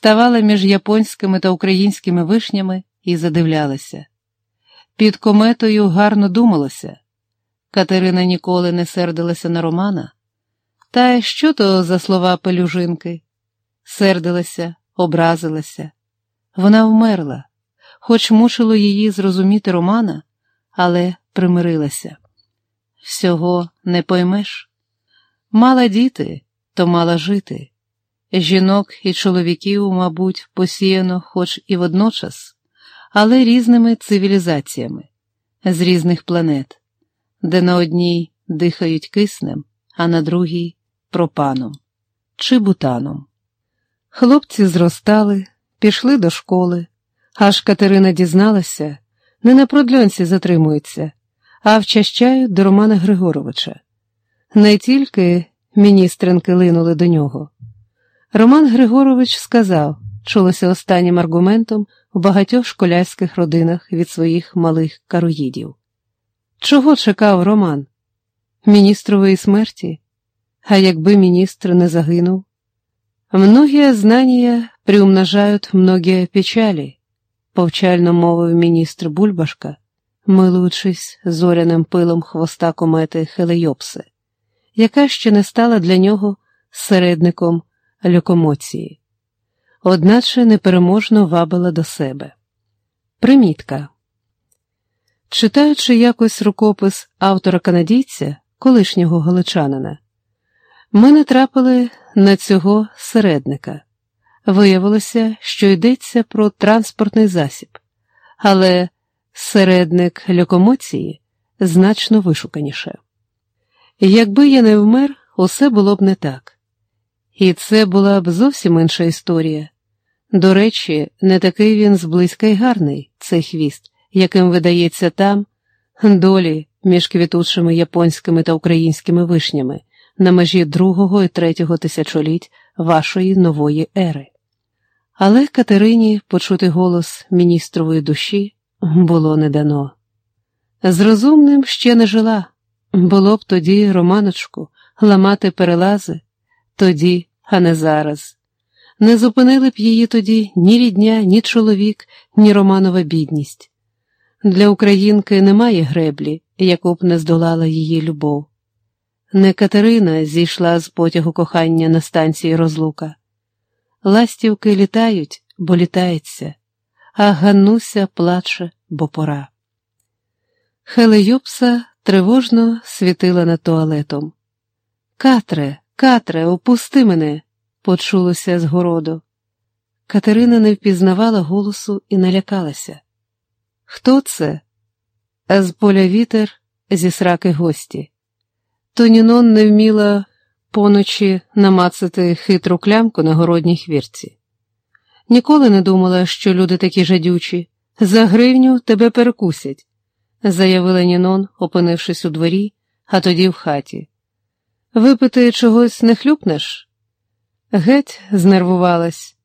ставала між японськими та українськими вишнями і задивлялася. Під кометою гарно думалося. Катерина ніколи не сердилася на Романа. Та що то за слова пелюжинки? Сердилася, образилася. Вона вмерла, хоч мусило її зрозуміти Романа, але примирилася. Всього не поймеш. Мала діти, то мала жити. Жінок і чоловіків, мабуть, посіяно, хоч і водночас, але різними цивілізаціями з різних планет, де на одній дихають киснем, а на другій пропаном чи бутаном. Хлопці зростали, пішли до школи, аж Катерина дізналася, не на продльонці затримується, а вчащають до Романа Григоровича. Не тільки міністринки линули до нього. Роман Григорович сказав, чулося останнім аргументом у багатьох школярських родинах від своїх малих кароїдів. Чого чекав Роман? Міністрової смерті? А якби міністр не загинув? Многие знання приумножають многие печалі, повчально мовив міністр Бульбашка, милуючись зоряним пилом хвоста комети Хелейопси, яка ще не стала для нього середником локомоції, одначе непереможно вабила до себе. Примітка. Читаючи якось рукопис автора канадійця, колишнього галичанина, ми натрапили на цього середника. Виявилося, що йдеться про транспортний засіб, але середник локомоції значно вишуканіше. Якби я не вмер, усе було б не так. І це була б зовсім інша історія. До речі, не такий він зблизька й гарний, цей хвіст, яким видається там, долі між квітучими японськими та українськими вишнями на межі другого і третього тисячоліть вашої нової ери. Але Катерині почути голос міністрової душі було не дано. З розумним ще не жила, було б тоді, Романочку, ламати перелази, тоді, а не зараз. Не зупинили б її тоді ні рідня, ні чоловік, ні Романова бідність. Для українки немає греблі, яку б не здолала її любов. Не Катерина зійшла з потягу кохання на станції розлука. Ластівки літають, бо літається, а Ганнуся плаче, бо пора. Хелеюпса тривожно світила над туалетом. Катре, Катре, опусти мене, почулося з городу. Катерина не впізнавала голосу і налякалася. Хто це? З поля вітер зі сраки гості. Тонінон не вміла поночі намацати хитру клямку на городній хвірці. Ніколи не думала, що люди такі жадючі. За гривню тебе перекусять, заявила Нінон, опинившись у дворі, а тоді в хаті. Випити чогось не хлюпнеш? Геть знервувалась.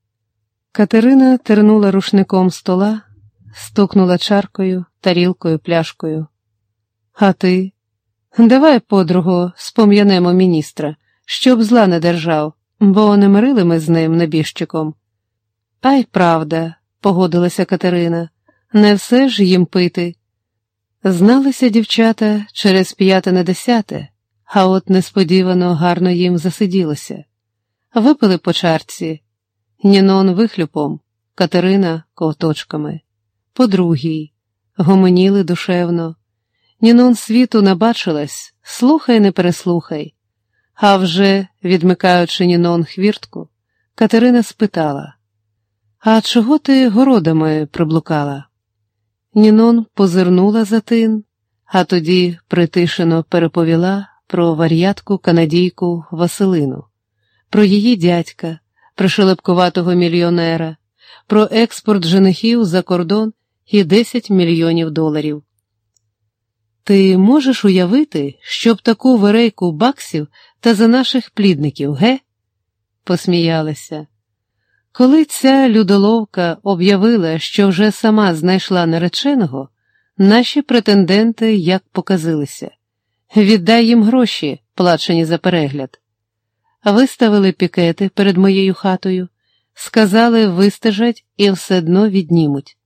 Катерина тернула рушником стола, стукнула чаркою, тарілкою, пляшкою. А ти? Давай, подругу, спом'янемо міністра, щоб зла не держав, бо не мирили ми з ним небіжчиком. Ай правда, погодилася Катерина, не все ж їм пити. Зналися дівчата через п'яте на десяте, а от несподівано гарно їм засиділося. Випили по чарці, Нінон вихлюпом, Катерина ковточками, по другій, гомоніли душевно. Нінон світу набачилась, слухай, не переслухай. А вже, відмикаючи Нінон хвіртку, Катерина спитала А чого ти городами приблукала? Нінон позирнула за тин, а тоді притишено переповіла про вар'ятку канадійку Василину, про її дядька, про шелепкуватого мільйонера, про експорт женихів за кордон і 10 мільйонів доларів. Ти можеш уявити, щоб таку верейку баксів та за наших плідників, ге? посміялася. Коли ця людоловка об'явила, що вже сама знайшла нареченого, наші претенденти як показилися. Віддай їм гроші, плачені за перегляд. Виставили пікети перед моєю хатою, Сказали, вистежать і все одно віднімуть.